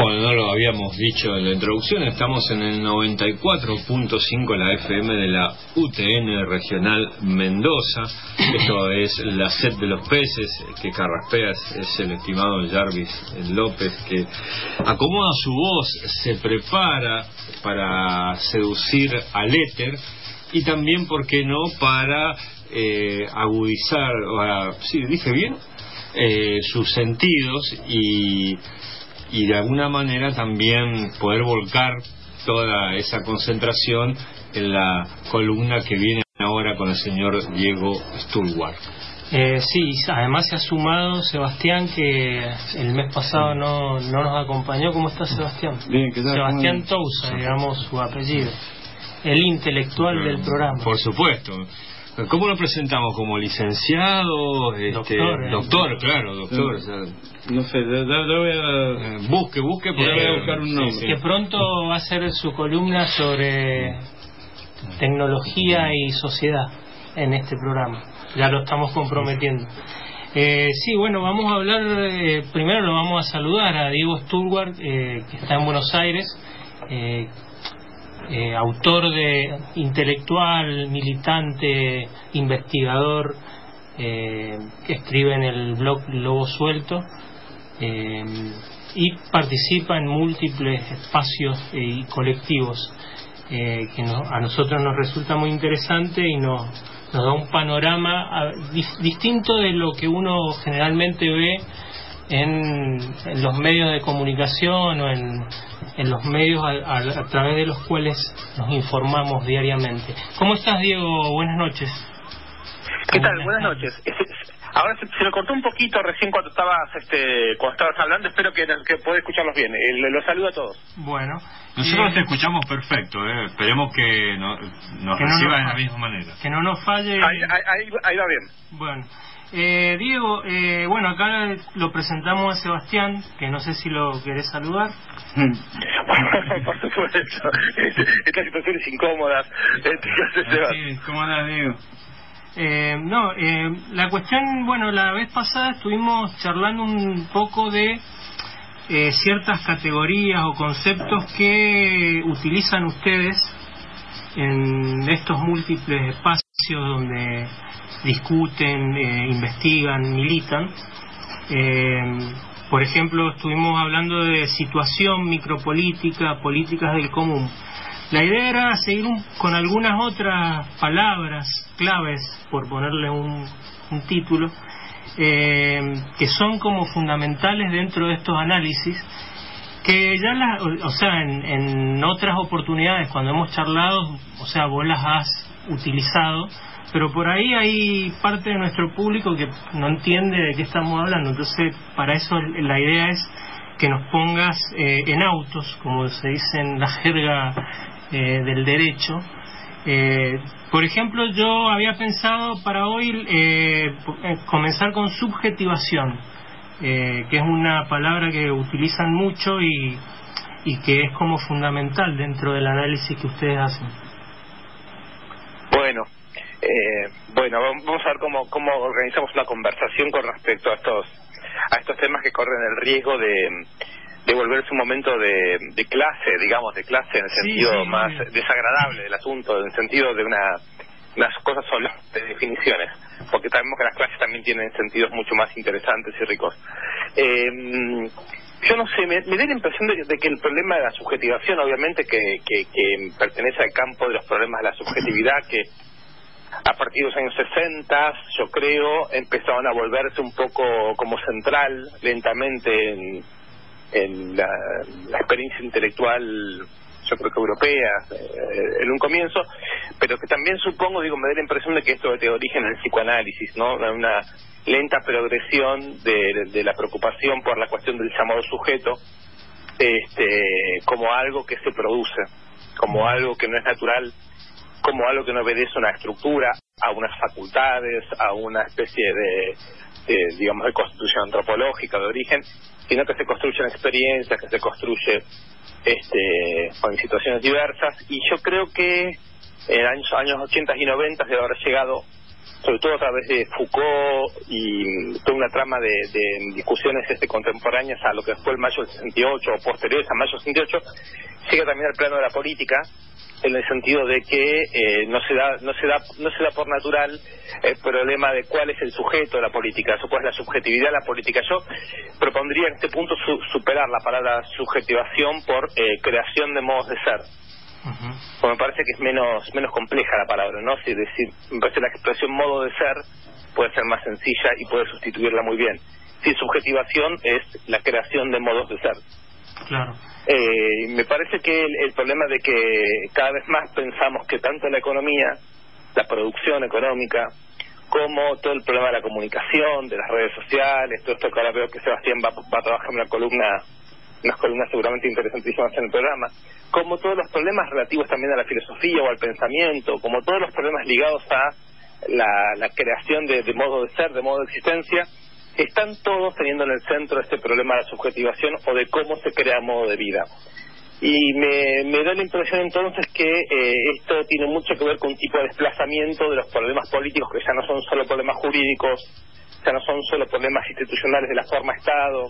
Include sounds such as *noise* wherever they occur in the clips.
Bueno, no lo habíamos dicho en la introducción, estamos en el 94.5 la FM de la UTN Regional Mendoza. Esto es la sed de los peces, que carraspeas es el estimado Jarvis López, que acomoda su voz, se prepara para seducir al éter y también, ¿por qué no?, para eh, agudizar, o sí, dije bien, eh, sus sentidos y y de alguna manera también poder volcar toda esa concentración en la columna que viene ahora con el señor Diego Stulwar. Eh, sí, además se ha sumado Sebastián que el mes pasado no, no nos acompañó. ¿Cómo está Sebastián? Bien, ¿qué tal? Sebastián Tousa, digamos su apellido. El intelectual del programa. Por supuesto. ¿Cómo lo presentamos? ¿Como licenciado? Este, doctor, ¿eh? claro, doctor. no sé. Eh, busque, busque, porque voy a buscar un nombre. Que pronto va a ser su columna sobre tecnología y sociedad en este programa. Ya lo estamos comprometiendo. Eh, sí, bueno, vamos a hablar, eh, primero lo vamos a saludar a Diego Sturward, que está en Buenos Aires, eh, autor de intelectual, militante, investigador, eh, que escribe en el blog Lobo Suelto eh, y participa en múltiples espacios y colectivos que a nosotros nos resulta muy interesante y nos, nos da un panorama distinto de lo que uno generalmente ve en, los medios de comunicación o en, en los medios a, través de los cuales nos informamos diariamente. ¿Cómo estás, Diego? Buenas noches. ¿Qué tal? Buenas noches. Ahora se, se, me cortó un poquito recién cuando estabas este, cuando estabas hablando, espero que, que pueda escucharlos bien. Eh, los saludo a todos. Bueno. Nosotros te escuchamos perfecto, eh. esperemos que nos reciban de la misma manera. Que no nos falle. Ahí, ahí, ahí va bien. Bueno. Eh, Diego, eh, bueno, acá lo presentamos a Sebastián, que no sé si lo querés saludar. *laughs* Por supuesto, estas situaciones incómodas. ¿Cómo andas, Diego? Eh, no, eh, la cuestión, bueno, la vez pasada estuvimos charlando un poco de eh, ciertas categorías o conceptos que utilizan ustedes en estos múltiples espacios donde discuten, eh, investigan, militan. Eh, por ejemplo, estuvimos hablando de situación micropolítica, políticas del común. La idea era seguir con algunas otras palabras claves, por ponerle un, título, eh, que son como fundamentales dentro de estos análisis, que ya las, o sea, en, en otras oportunidades cuando hemos charlado, o sea, vos las has utilizado, pero por ahí hay parte de nuestro público que no entiende de qué estamos hablando. Entonces, para eso la idea es que nos pongas eh, en autos, como se dice en la jerga eh, del derecho. Eh, por ejemplo, yo había pensado para hoy comenzar con subjetivación, que es una palabra que utilizan mucho y, y que es como fundamental dentro del análisis que ustedes hacen. Bueno, eh, bueno, vamos a ver cómo, cómo organizamos la conversación con respecto a estos a estos temas que corren el riesgo de, de volverse un momento de, de clase, digamos, de clase en el sentido más desagradable del asunto, en el sentido de una unas cosas solas de definiciones, porque sabemos que las clases también tienen sentidos mucho más interesantes y ricos. Eh, yo no sé, me, da la impresión de, que el problema de la subjetivación, obviamente, que, que, que pertenece al campo de los problemas de la subjetividad, que a partir de los años 60, yo creo, empezaron a volverse un poco como central lentamente en, en la, experiencia intelectual, yo creo que europea, eh, en un comienzo, pero que también supongo, digo, me da la impresión de que esto tiene origen en el psicoanálisis, ¿no? Una lenta progresión de, de la preocupación por la cuestión del llamado sujeto este, como algo que se produce, como algo que no es natural como algo que no obedece a una estructura, a unas facultades, a una especie de, digamos, de constitución antropológica de origen, sino que se construyen experiencias, que se construye este, con situaciones diversas. Y yo creo que en años, años 80 y 90 debe haber llegado sobre todo a través de Foucault y toda una trama de, discusiones este, contemporáneas a lo que fue el mayo del 68 o posteriores a mayo del 68, llega también al plano de la política en el sentido de que eh, no se da no se da no se da por natural el problema de cuál es el sujeto de la política, o cuál es la subjetividad de la política. Yo propondría en este punto superar la palabra subjetivación por eh, creación de modos de ser me parece que es menos menos compleja la palabra, ¿no? Si decir, me parece la expresión modo de ser puede ser más sencilla y puede sustituirla muy bien. Si subjetivación es la creación de modos de ser. Claro. Eh, me parece que el, problema de que cada vez más pensamos que tanto la economía, la producción económica, como todo el problema de la comunicación, de las redes sociales, todo esto que ahora veo que Sebastián va, va a trabajar en una columna unas columnas seguramente interesantísimas en el programa, como todos los problemas relativos también a la filosofía o al pensamiento, como todos los problemas ligados a la, creación de, modo de ser, de modo de existencia, están todos teniendo en el centro este problema de la subjetivación o de cómo se crea modo de vida. Y me, da la impresión entonces que eh, esto tiene mucho que ver con un tipo de desplazamiento de los problemas políticos que ya no son solo problemas jurídicos, ya no son solo problemas institucionales de la forma Estado,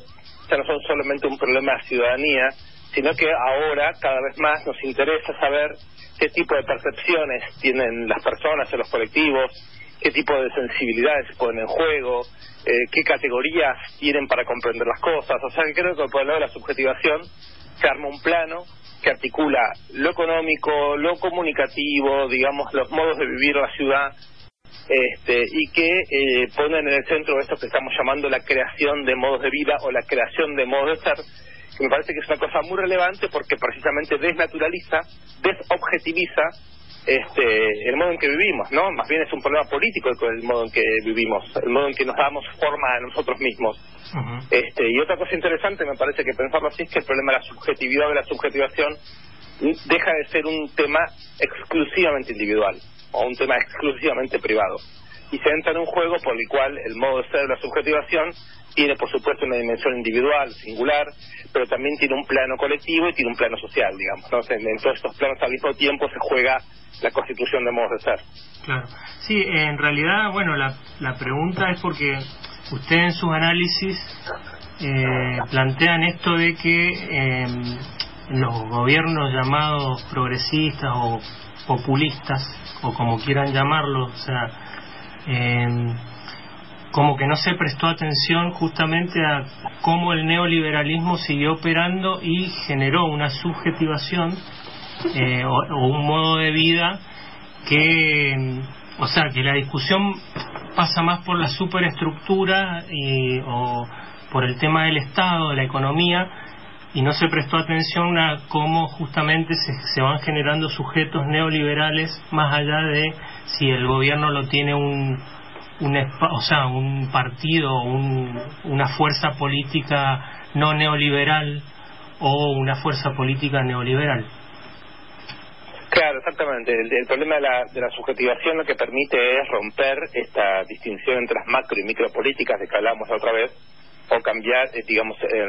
ya no son solamente un problema de ciudadanía, sino que ahora cada vez más nos interesa saber qué tipo de percepciones tienen las personas o los colectivos, qué tipo de sensibilidades se ponen en juego, eh, qué categorías tienen para comprender las cosas. O sea, que creo que por el lado de la subjetivación se arma un plano que articula lo económico, lo comunicativo, digamos, los modos de vivir la ciudad este, y que eh, ponen en el centro esto que estamos llamando la creación de modos de vida o la creación de modos de ser, que me parece que es una cosa muy relevante porque precisamente desnaturaliza, desobjetiviza este, el modo en que vivimos, ¿no? Más bien es un problema político el, modo en que vivimos, el modo en que nos damos forma a nosotros mismos. este, y otra cosa interesante, me parece que pensarlo así, es que el problema de la subjetividad o de la subjetivación deja de ser un tema exclusivamente individual o un tema exclusivamente privado. Y se entra en un juego por el cual el modo de ser de la subjetivación tiene, por supuesto, una dimensión individual, singular, pero también tiene un plano colectivo y tiene un plano social, digamos. Entonces, en todos estos planos al mismo tiempo se juega la constitución de modos de ser. Claro. Sí, en realidad, bueno, la, la pregunta es porque usted en sus análisis eh, plantean esto de que eh, los gobiernos llamados progresistas o populistas o como quieran llamarlo, o sea, em, como que no se prestó atención justamente a cómo el neoliberalismo siguió operando y generó una subjetivación eh, o, un modo de vida que, o sea, que la discusión pasa más por la superestructura y, o por el tema del Estado, de la economía, y no se prestó atención a cómo justamente se, se, van generando sujetos neoliberales más allá de si el gobierno lo tiene un, un o sea un partido un, una fuerza política no neoliberal o una fuerza política neoliberal Claro, exactamente. El, problema de la, de la subjetivación lo que permite es romper esta distinción entre las macro y micropolíticas de que hablamos otra vez o cambiar, eh, digamos, eh,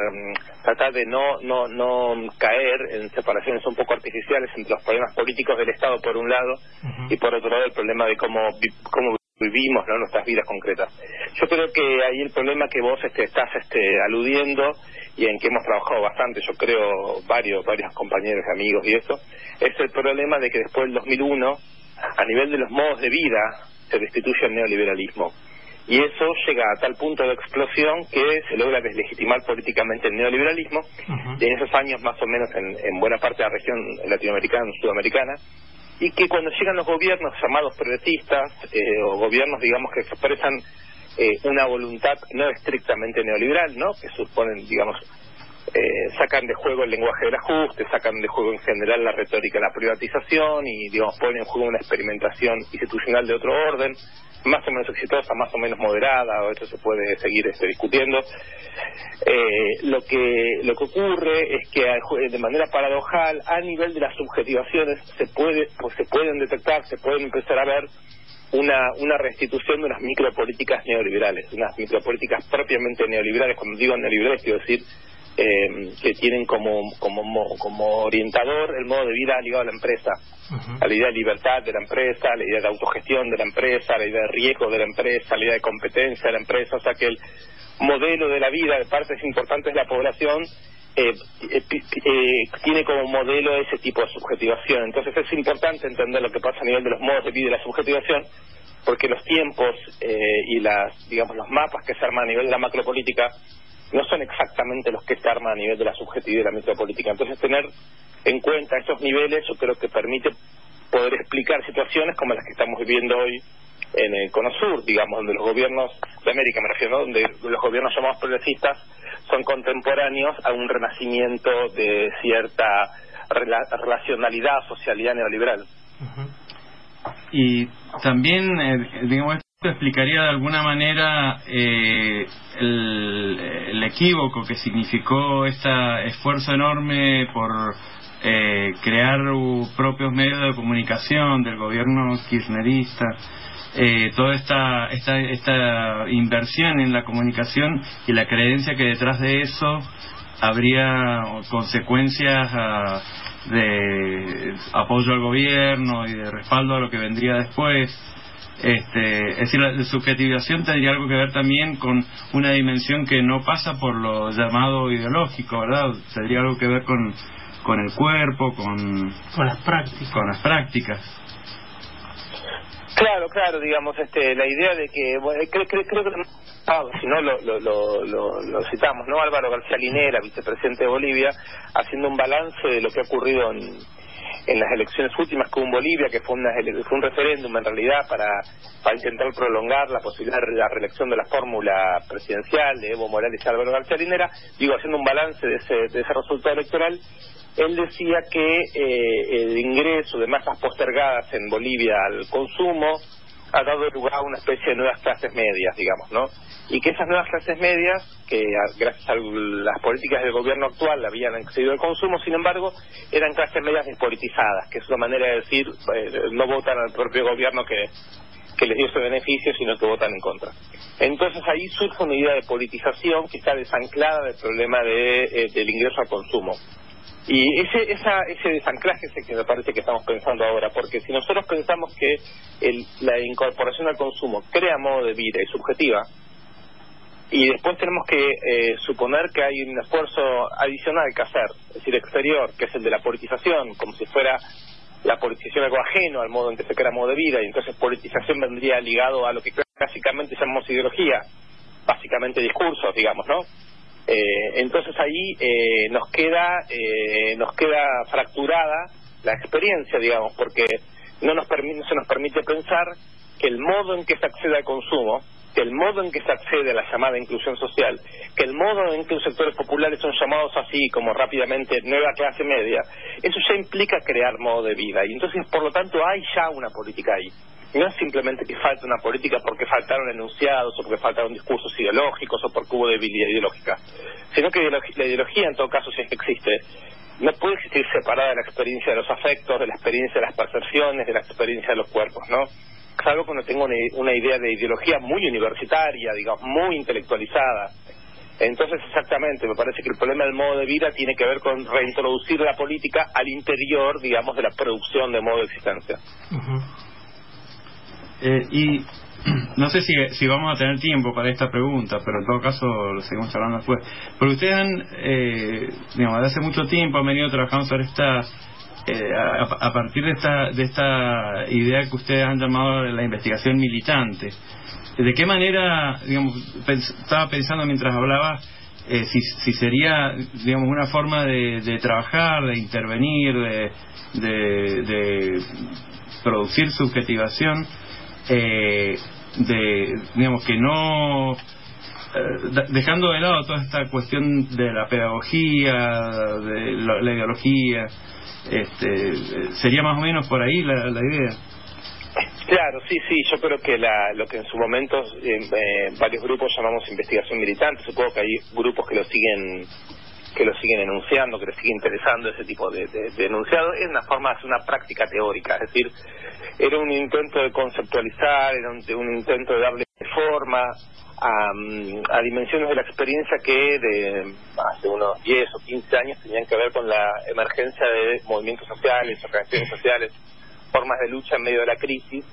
tratar de no, no, no caer en separaciones un poco artificiales entre los problemas políticos del Estado por un lado y por otro lado el problema de cómo, cómo vivimos ¿no? nuestras vidas concretas. Yo creo que ahí el problema que vos este, estás este, aludiendo y en que hemos trabajado bastante, yo creo varios, varios compañeros y amigos y eso, es el problema de que después del 2001, a nivel de los modos de vida, se destituye el neoliberalismo y eso llega a tal punto de explosión que se logra deslegitimar políticamente el neoliberalismo y en esos años más o menos en, buena parte de la región latinoamericana, sudamericana, y que cuando llegan los gobiernos llamados progresistas eh, o gobiernos digamos que expresan eh, una voluntad no estrictamente neoliberal, ¿no? que suponen digamos eh, sacan de juego el lenguaje del ajuste, sacan de juego en general la retórica de la privatización y digamos ponen en juego una experimentación institucional de otro orden más o menos exitosa, más o menos moderada, o esto se puede seguir este, discutiendo. Eh, lo que lo que ocurre es que de manera paradojal, a nivel de las subjetivaciones, se puede pues, se pueden detectar, se pueden empezar a ver una, una restitución de unas micropolíticas neoliberales, unas micropolíticas propiamente neoliberales. Cuando digo neoliberales, quiero decir eh, que tienen como, como, como orientador el modo de vida ligado a la empresa, a la idea de libertad de la empresa, a la idea de autogestión de la empresa, a la idea de riesgo de la empresa, a la idea de competencia de la empresa, o sea que el modelo de la vida de partes importantes de la población eh, eh, eh, tiene como modelo ese tipo de subjetivación. Entonces es importante entender lo que pasa a nivel de los modos de vida y la subjetivación, porque los tiempos y las, digamos, los mapas que se arman a nivel de la macropolítica no son exactamente los que se arman a nivel de la subjetividad y la micropolítica. Entonces tener en cuenta esos niveles yo creo que permite poder explicar situaciones como las que estamos viviendo hoy en el Cono Sur, digamos, donde los gobiernos de América, me refiero, donde los gobiernos llamados progresistas son contemporáneos a un renacimiento de cierta relacionalidad, socialidad neoliberal. Y también, eh, digamos, explicaría de alguna manera eh, el, equívoco que significó este esfuerzo enorme por eh, crear propios medios de comunicación del gobierno kirchnerista eh, toda esta, esta, esta inversión en la comunicación y la creencia que detrás de eso habría consecuencias ah, de apoyo al gobierno y de respaldo a lo que vendría después. Este, es decir, la subjetivación tendría algo que ver también con una dimensión que no pasa por lo llamado ideológico, ¿verdad? Tendría algo que ver con, con el cuerpo, con, con las prácticas. Con las prácticas. Claro, claro, digamos, este, la idea de que, bueno, creo, creo, creo que si no lo, lo, lo, lo, citamos, ¿no? Álvaro García Linera, vicepresidente de Bolivia, haciendo un balance de lo que ha ocurrido en, en las elecciones últimas que hubo en Bolivia, que fue, una, un referéndum en realidad para, para intentar prolongar la posibilidad de la reelección de la fórmula presidencial de Evo Morales y Álvaro García Linera, digo, haciendo un balance de ese, de ese resultado electoral, él decía que eh, el ingreso de masas postergadas en Bolivia al consumo ha dado lugar a una especie de nuevas clases medias, digamos, ¿no? Y que esas nuevas clases medias, que gracias a las políticas del gobierno actual habían accedido al consumo, sin embargo, eran clases medias despolitizadas, que es una manera de decir, eh, no votan al propio gobierno que, les dio ese beneficio, sino que votan en contra. Entonces ahí surge una idea de politización que está desanclada del problema de, eh, del ingreso al consumo. Y ese, esa, ese desanclaje es el que me parece que estamos pensando ahora, porque si nosotros pensamos que el, la incorporación al consumo crea modo de vida y subjetiva, y después tenemos que eh, suponer que hay un esfuerzo adicional que hacer, es decir, exterior, que es el de la politización, como si fuera la politización algo ajeno al modo en que se crea modo de vida, y entonces politización vendría ligado a lo que básicamente llamamos ideología, básicamente discursos, digamos, ¿no? Eh, entonces ahí eh, nos queda eh, nos queda fracturada la experiencia, digamos, porque no nos permite, se nos permite pensar que el modo en que se accede al consumo, que el modo en que se accede a la llamada inclusión social, que el modo en que los sectores populares son llamados así como rápidamente nueva clase media, eso ya implica crear modo de vida. Y entonces por lo tanto hay ya una política ahí no es simplemente que falta una política porque faltaron enunciados o porque faltaron discursos ideológicos o porque hubo debilidad ideológica, sino que la ideología en todo caso si es que existe, no puede existir separada de la experiencia de los afectos, de la experiencia de las percepciones, de la experiencia de los cuerpos, ¿no? Salvo que no tengo una idea de ideología muy universitaria, digamos, muy intelectualizada. Entonces, exactamente, me parece que el problema del modo de vida tiene que ver con reintroducir la política al interior, digamos, de la producción de modo de existencia. Eh, y *clears throat* no sé si, si vamos a tener tiempo para esta pregunta, pero en todo caso lo seguimos hablando después. Porque ustedes han, eh, digamos, desde hace mucho tiempo han venido trabajando sobre esta, eh, a, partir de esta, de esta idea que ustedes han llamado la investigación militante. ¿De qué manera, digamos, estaba pensando mientras hablaba, eh, si, si sería, digamos, una forma de, de trabajar, de intervenir, de, de producir subjetivación? Eh, de, digamos, que no, eh, dejando de lado toda esta cuestión de la pedagogía, de la, ideología, este, sería más o menos por ahí la, idea. Claro, sí, sí, yo creo que la, lo que en su momento eh, eh, varios grupos llamamos investigación militante, supongo que hay grupos que lo siguen que lo siguen enunciando, que les sigue interesando ese tipo de, de, enunciado, es una forma, es una práctica teórica, es decir, era un intento de conceptualizar, era un, intento de darle forma a, mm, a, dimensiones de la experiencia que de hace unos 10 o 15 años tenían que ver con la emergencia de movimientos sociales, organizaciones sociales, formas de lucha en medio de la crisis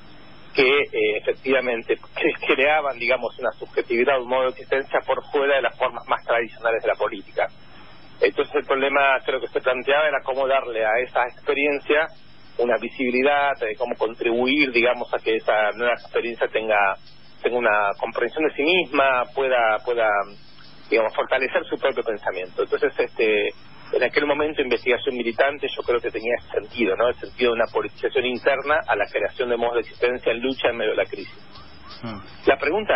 que eh, efectivamente creaban, digamos, una subjetividad, un modo de existencia por fuera de las formas más tradicionales de la política. Entonces el problema creo que se planteaba era cómo darle a esa experiencia una visibilidad, de cómo contribuir, digamos, a que esa nueva experiencia tenga tenga una comprensión de sí misma, pueda pueda digamos fortalecer su propio pensamiento. Entonces, este en aquel momento investigación militante yo creo que tenía ese sentido, ¿no? El sentido de una politización interna a la creación de modos de existencia en lucha en medio de la crisis. Ah. La pregunta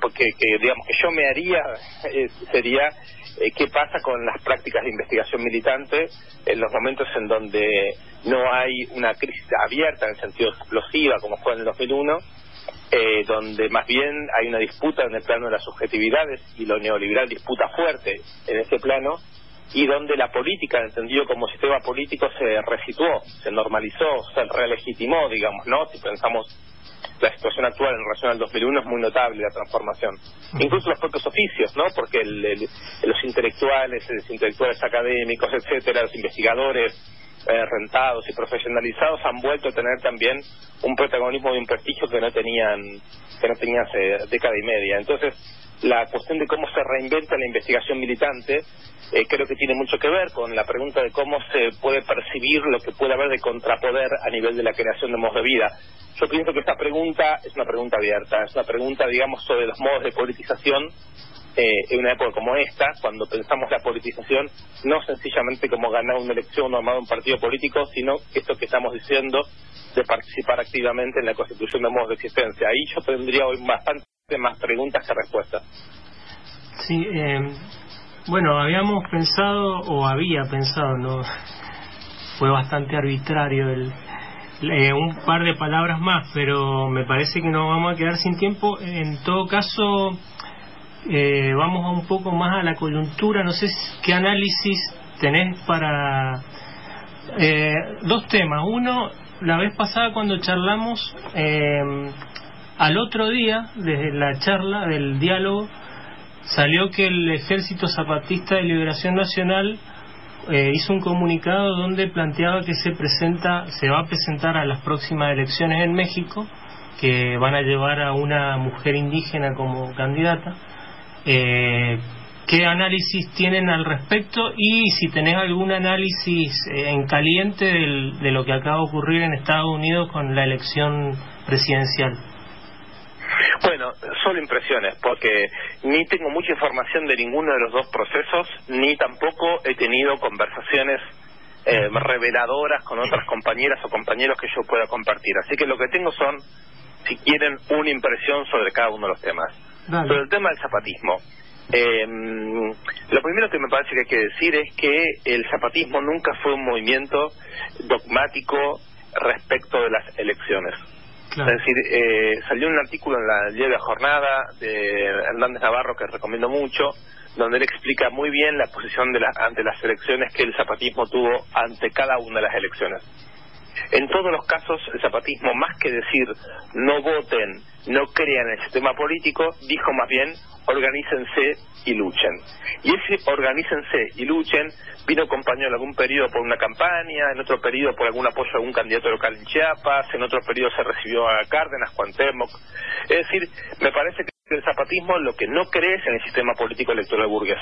porque que digamos que yo me haría *laughs* eh, sería eh, qué pasa con las prácticas de investigación militante en los momentos en donde no hay una crisis abierta en el sentido explosiva como fue en el 2001 eh, donde más bien hay una disputa en el plano de las subjetividades y lo neoliberal disputa fuerte en ese plano y donde la política, entendido como sistema político, se resituó, se normalizó, se relegitimó, digamos, ¿no? Si pensamos la situación actual en relación al 2001 es muy notable la transformación. Incluso los propios oficios, ¿no? Porque los intelectuales, los intelectuales académicos, etcétera, los investigadores eh, rentados y profesionalizados han vuelto a tener también un protagonismo y un prestigio que no tenían que no tenían hace década y media. Entonces, la cuestión de cómo se reinventa la investigación militante eh, creo que tiene mucho que ver con la pregunta de cómo se puede percibir lo que puede haber de contrapoder a nivel de la creación de modos de vida. Yo pienso que esta pregunta es una pregunta abierta, es una pregunta, digamos, sobre los modos de politización eh, en una época como esta, cuando pensamos la politización no sencillamente como ganar una elección o armar un partido político, sino esto que estamos diciendo de participar activamente en la constitución de modos de existencia. Ahí yo tendría hoy bastante más preguntas que respuestas. Sí, eh, bueno, habíamos pensado, o había pensado, no fue bastante arbitrario el, eh, un par de palabras más, pero me parece que nos vamos a quedar sin tiempo. En todo caso, eh, vamos un poco más a la coyuntura. No sé qué análisis tenés para eh, dos temas. Uno, la vez pasada cuando charlamos, al otro día, desde la charla del diálogo, salió que el Ejército Zapatista de Liberación Nacional eh, hizo un comunicado donde planteaba que se presenta, se va a presentar a las próximas elecciones en México, que van a llevar a una mujer indígena como candidata. Eh, ¿Qué análisis tienen al respecto? Y si tenés algún análisis eh, en caliente de lo que acaba de ocurrir en Estados Unidos con la elección presidencial. Bueno, solo impresiones, porque ni tengo mucha información de ninguno de los dos procesos, ni tampoco he tenido conversaciones eh, reveladoras con otras compañeras o compañeros que yo pueda compartir. Así que lo que tengo son, si quieren, una impresión sobre cada uno de los temas. Sobre el tema del zapatismo. Eh, lo primero que me parece que hay que decir es que el zapatismo nunca fue un movimiento dogmático respecto de las elecciones. Es decir, eh, salió un artículo en la Diaria Jornada de Hernández Navarro que recomiendo mucho, donde él explica muy bien la posición de la, ante las elecciones que el zapatismo tuvo ante cada una de las elecciones. En todos los casos, el zapatismo, más que decir no voten, no crean el sistema político, dijo más bien organícense y luchen. Y ese organícense y luchen vino acompañado en algún periodo por una campaña, en otro periodo por algún apoyo a algún candidato local en Chiapas, en otro periodo se recibió a Cárdenas, Cuauhtémoc. Es decir, me parece que el zapatismo lo que no cree es en el sistema político electoral burgués.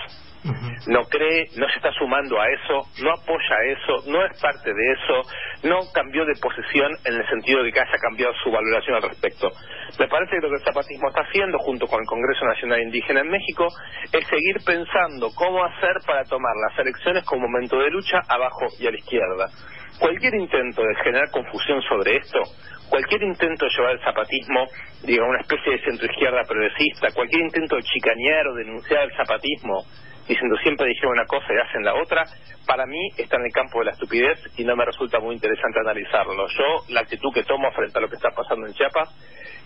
No cree, no se está sumando a eso, no apoya eso, no es parte de eso, no cambió de posición en el sentido de que haya cambiado su valoración al respecto. Me parece que lo que el zapatismo está haciendo junto con el Congreso Nacional Indígena en México es seguir pensando cómo hacer para tomar las elecciones como momento de lucha abajo y a la izquierda. Cualquier intento de generar confusión sobre esto cualquier intento de llevar el zapatismo, diga, una especie de centroizquierda progresista, cualquier intento de chicanear o denunciar el zapatismo, diciendo siempre dijeron una cosa y hacen la otra, para mí está en el campo de la estupidez y no me resulta muy interesante analizarlo. Yo, la actitud que tomo frente a lo que está pasando en Chiapas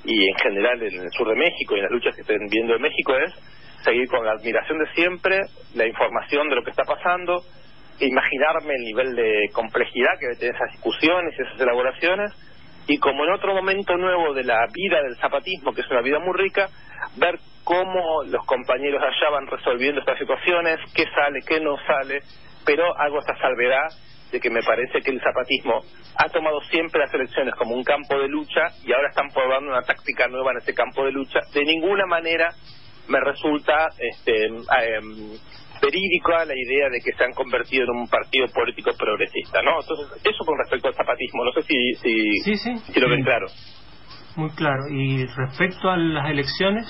y en general en el sur de México y en las luchas que estén viendo en México es seguir con la admiración de siempre, la información de lo que está pasando, imaginarme el nivel de complejidad que debe tener esas discusiones y esas elaboraciones, y como en otro momento nuevo de la vida del zapatismo, que es una vida muy rica, ver cómo los compañeros allá van resolviendo estas situaciones, qué sale, qué no sale, pero hago esta salvedad de que me parece que el zapatismo ha tomado siempre las elecciones como un campo de lucha y ahora están probando una táctica nueva en ese campo de lucha. De ninguna manera me resulta este, eh, verídica la idea de que se han convertido en un partido político progresista, ¿no? Entonces, eso con respecto al zapatismo, no sé si, si, si lo ven claro. Muy claro. ¿Y respecto a las elecciones?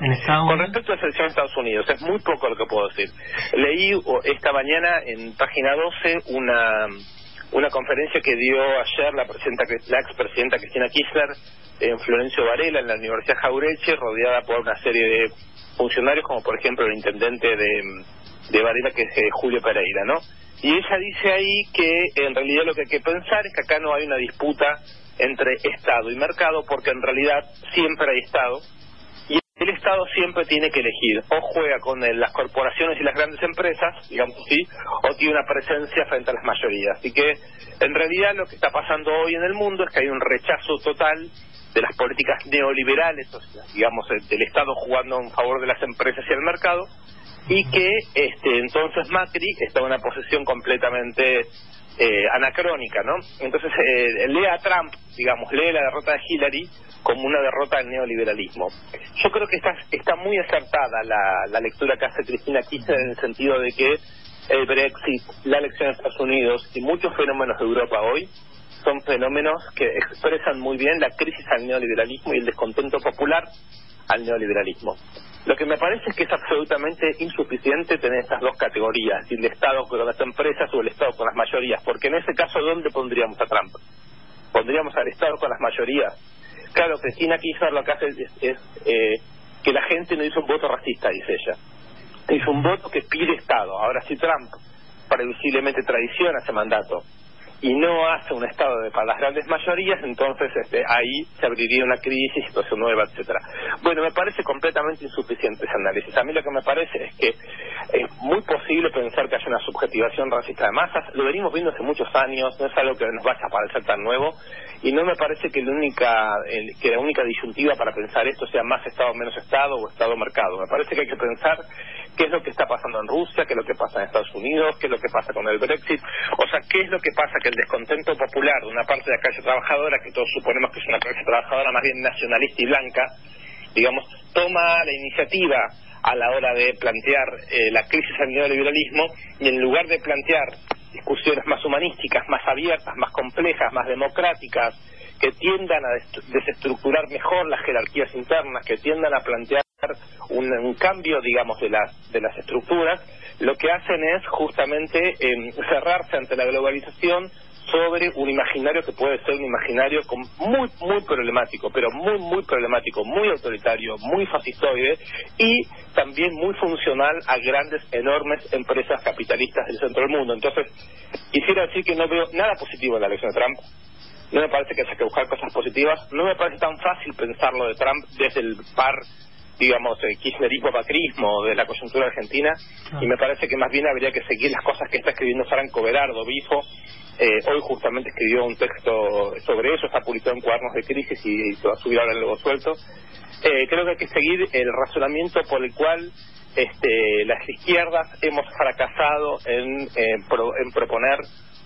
En Estados Con respecto a las elecciones de Estados Unidos, es muy poco lo que puedo decir. Leí esta mañana en página 12 una una conferencia que dio ayer la, presidenta, la expresidenta Cristina Kirchner en Florencio Varela, en la Universidad Jaureche, rodeada por una serie de funcionarios, como por ejemplo el intendente de, de Varela, que es eh, Julio Pereira, ¿no? Y ella dice ahí que en realidad lo que hay que pensar es que acá no hay una disputa entre Estado y mercado, porque en realidad siempre hay Estado, y el Estado siempre tiene que elegir, o juega con las corporaciones y las grandes empresas, digamos así, o tiene una presencia frente a las mayorías. Así que en realidad lo que está pasando hoy en el mundo es que hay un rechazo total de las políticas neoliberales, digamos, del Estado jugando en favor de las empresas y el mercado, y que este, entonces Macri está en una posición completamente eh, anacrónica, ¿no? Entonces eh, lee a Trump, digamos, lee la derrota de Hillary como una derrota del neoliberalismo. Yo creo que está, está muy acertada la, la lectura que hace Cristina Kirchner en el sentido de que el Brexit, la elección de Estados Unidos y muchos fenómenos de Europa hoy son fenómenos que expresan muy bien la crisis al neoliberalismo y el descontento popular al neoliberalismo. Lo que me parece es que es absolutamente insuficiente tener estas dos categorías, el Estado con las empresas o el Estado con las mayorías, porque en ese caso, ¿dónde pondríamos a Trump? ¿Pondríamos al Estado con las mayorías? Claro, Cristina Kirchner lo que hace es, eh, que la gente no hizo un voto racista, dice ella. Hizo un voto que pide Estado. Ahora, si Trump previsiblemente traiciona ese mandato y no hace un Estado de, para las grandes mayorías, entonces este, ahí se abriría una crisis, situación nueva, etcétera. Bueno, me parece completamente insuficiente ese análisis. A mí lo que me parece es que es muy posible pensar que haya una subjetivación racista de masas. Lo venimos viendo hace muchos años, no es algo que nos vaya a parecer tan nuevo, y no me parece que la única, que la única disyuntiva para pensar esto sea más Estado menos Estado o Estado mercado. Me parece que hay que pensar qué es lo que está pasando en Rusia, qué es lo que pasa en Estados Unidos, qué es lo que pasa con el Brexit, o sea, qué es lo que pasa que el descontento popular de una parte de la clase trabajadora, que todos suponemos que es una clase trabajadora más bien nacionalista y blanca, digamos, toma la iniciativa a la hora de plantear eh, la crisis al neoliberalismo y en lugar de plantear discusiones más humanísticas, más abiertas, más complejas, más democráticas, que tiendan a desestructurar mejor las jerarquías internas, que tiendan a plantear un, cambio, digamos, de las, de las estructuras, lo que hacen es justamente em, cerrarse ante la globalización sobre un imaginario que puede ser un imaginario muy, muy problemático, pero muy, muy problemático, muy autoritario, muy fascistoide y también muy funcional a grandes, enormes empresas capitalistas del centro del mundo. Entonces, quisiera decir que no veo nada positivo en la elección de Trump. No me parece que haya que buscar cosas positivas. No me parece tan fácil pensarlo de Trump desde el par digamos, el kirchnerismo-pacrismo de la coyuntura argentina, y me parece que más bien habría que seguir las cosas que está escribiendo Franco Berardo, Bifo. Eh, hoy justamente escribió un texto sobre eso, está publicado en Cuadernos de Crisis y, se va a subir ahora en Luego Suelto. Eh, creo que hay que seguir el razonamiento por el cual este, las izquierdas hemos fracasado en, eh, en proponer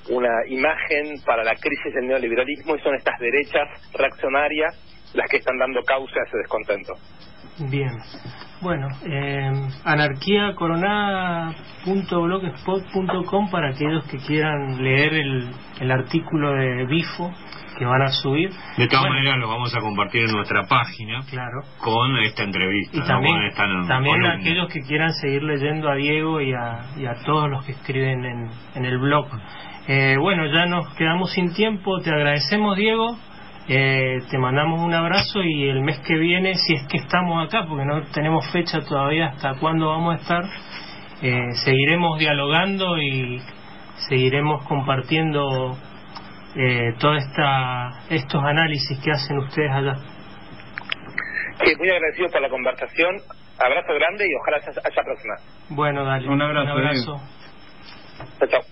una imagen para la crisis del neoliberalismo y son estas derechas reaccionarias las que están dando causa a ese descontento. Bien. Bueno, eh, anarquiacoronada.blogspot.com para aquellos que quieran leer el, el artículo de Bifo que van a subir. De todas maneras lo vamos a compartir en nuestra página claro. con esta entrevista. Y también, también aquellos que quieran seguir leyendo a Diego y a, y a todos los que escriben en, en el blog. Eh, bueno, ya nos quedamos sin tiempo. Te agradecemos, Diego. Eh, te mandamos un abrazo y el mes que viene, si es que estamos acá, porque no tenemos fecha todavía hasta cuándo vamos a estar, eh, seguiremos dialogando y seguiremos compartiendo eh, todos estos análisis que hacen ustedes allá. Sí, muy agradecido por la conversación. Abrazo grande y ojalá haya próxima. Bueno, dale. Un abrazo. Un abrazo. Chao, chao.